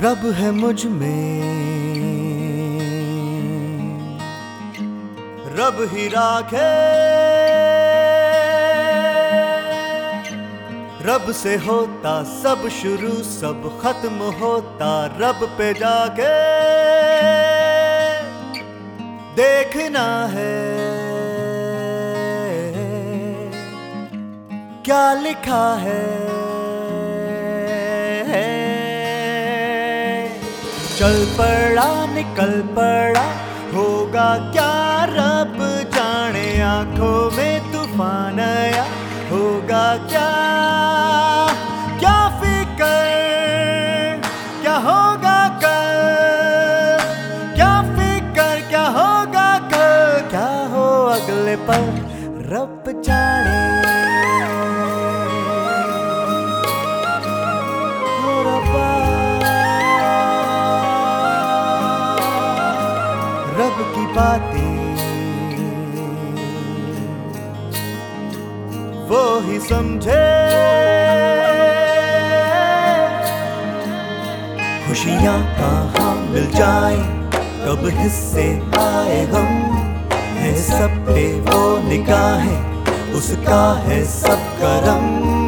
रब है मुझमें। रब ही राखे। रब से होता सब शुरू, सब खत्म होता रब पे जाके। देखना है। क्या लिखा है? चल पड़ा, निकल पड़ा। होगा क्या रब जाने आँखों में तूफ़ान आया? होगा क्या? क्या फिकर? क्या होगा कल? क्या फिकर? क्या होगा कल? क्या हो अगले पल? रब जाने बातें वो ही समझे। खुशियाँ कहाँ मिल जाए? कब हिस्से आए हम? है सब पे वो निगाहें, उसका है सब करम।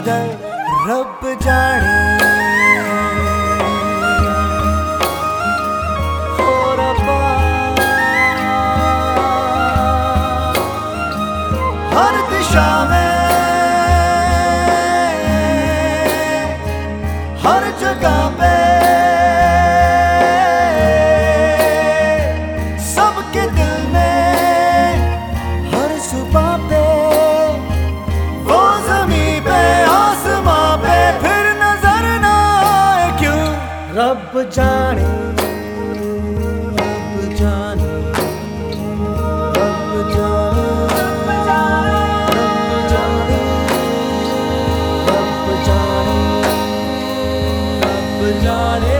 बदल रब जाने। हर दिशा में हर जगह पे रब जाने रब जाने रब जाने रब जाने रब जाने रब जाने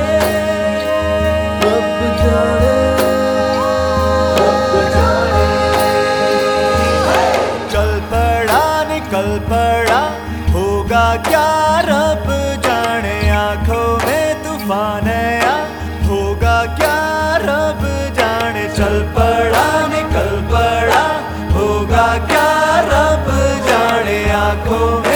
रब जाने चल पड़ा निकल पड़ा, होगा क्या रब? come.